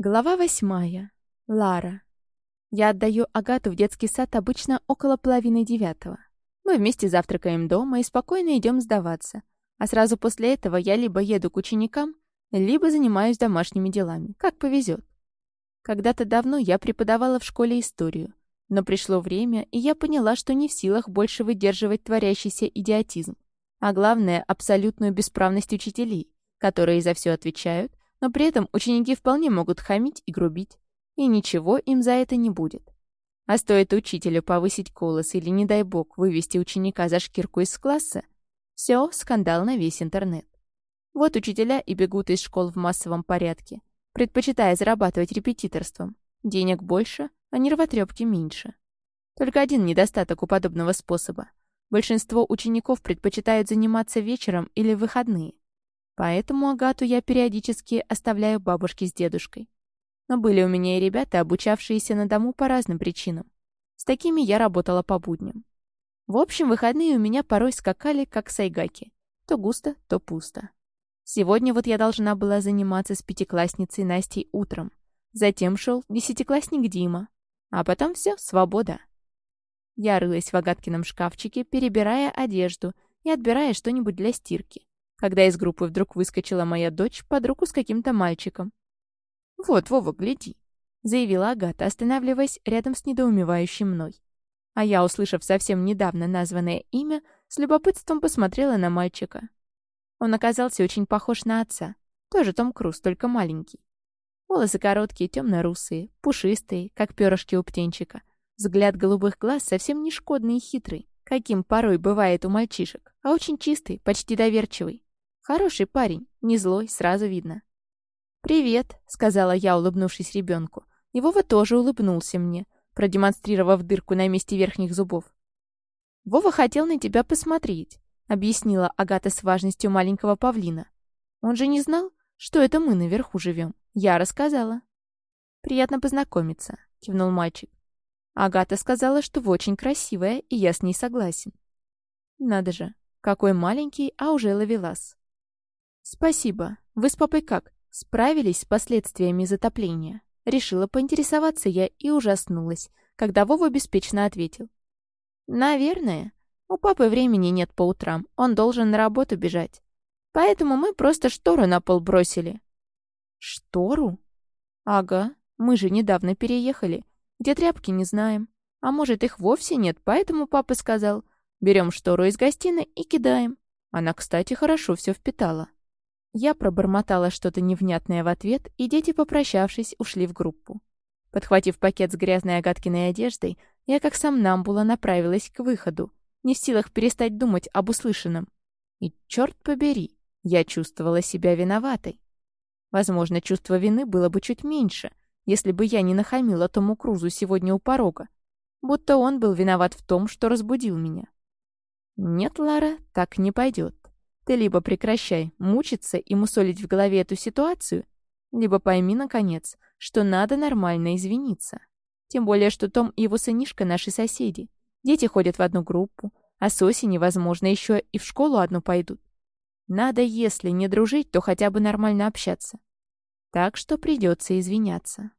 Глава восьмая. Лара. Я отдаю Агату в детский сад обычно около половины девятого. Мы вместе завтракаем дома и спокойно идем сдаваться. А сразу после этого я либо еду к ученикам, либо занимаюсь домашними делами, как повезет. Когда-то давно я преподавала в школе историю, но пришло время, и я поняла, что не в силах больше выдерживать творящийся идиотизм, а главное — абсолютную бесправность учителей, которые за все отвечают, но при этом ученики вполне могут хамить и грубить, и ничего им за это не будет. А стоит учителю повысить голос или, не дай бог, вывести ученика за шкирку из класса, все, скандал на весь интернет. Вот учителя и бегут из школ в массовом порядке, предпочитая зарабатывать репетиторством. Денег больше, а нервотрепки меньше. Только один недостаток у подобного способа. Большинство учеников предпочитают заниматься вечером или в выходные. Поэтому Агату я периодически оставляю бабушке с дедушкой. Но были у меня и ребята, обучавшиеся на дому по разным причинам. С такими я работала по будням. В общем, выходные у меня порой скакали, как сайгаки. То густо, то пусто. Сегодня вот я должна была заниматься с пятиклассницей Настей утром. Затем шел десятиклассник Дима. А потом все, свобода. Я рылась в Агаткином шкафчике, перебирая одежду и отбирая что-нибудь для стирки когда из группы вдруг выскочила моя дочь под руку с каким-то мальчиком. «Вот, Вова, гляди», — заявила Агата, останавливаясь рядом с недоумевающим мной. А я, услышав совсем недавно названное имя, с любопытством посмотрела на мальчика. Он оказался очень похож на отца. Тоже Том Круз, только маленький. Волосы короткие, темно-русые, пушистые, как перышки у птенчика. Взгляд голубых глаз совсем не шкодный и хитрый, каким порой бывает у мальчишек, а очень чистый, почти доверчивый. Хороший парень, не злой, сразу видно. «Привет», — сказала я, улыбнувшись ребенку. И Вова тоже улыбнулся мне, продемонстрировав дырку на месте верхних зубов. «Вова хотел на тебя посмотреть», — объяснила Агата с важностью маленького павлина. «Он же не знал, что это мы наверху живем. Я рассказала». «Приятно познакомиться», — кивнул мальчик. Агата сказала, что вы очень красивая, и я с ней согласен. Надо же, какой маленький, а уже ловелас. «Спасибо. Вы с папой как? Справились с последствиями затопления?» Решила поинтересоваться я и ужаснулась, когда Вова беспечно ответил. «Наверное. У папы времени нет по утрам, он должен на работу бежать. Поэтому мы просто штору на пол бросили». «Штору?» «Ага, мы же недавно переехали. Где тряпки, не знаем. А может, их вовсе нет, поэтому папа сказал, берем штору из гостиной и кидаем. Она, кстати, хорошо все впитала». Я пробормотала что-то невнятное в ответ, и дети, попрощавшись, ушли в группу. Подхватив пакет с грязной Агаткиной одеждой, я как сам Намбула направилась к выходу, не в силах перестать думать об услышанном. И черт побери, я чувствовала себя виноватой. Возможно, чувство вины было бы чуть меньше, если бы я не нахамила Тому Крузу сегодня у порога, будто он был виноват в том, что разбудил меня. Нет, Лара, так не пойдет. Ты либо прекращай мучиться и мусолить в голове эту ситуацию, либо пойми, наконец, что надо нормально извиниться. Тем более, что Том и его сынишка наши соседи. Дети ходят в одну группу, а с осени, возможно, еще и в школу одну пойдут. Надо, если не дружить, то хотя бы нормально общаться. Так что придется извиняться.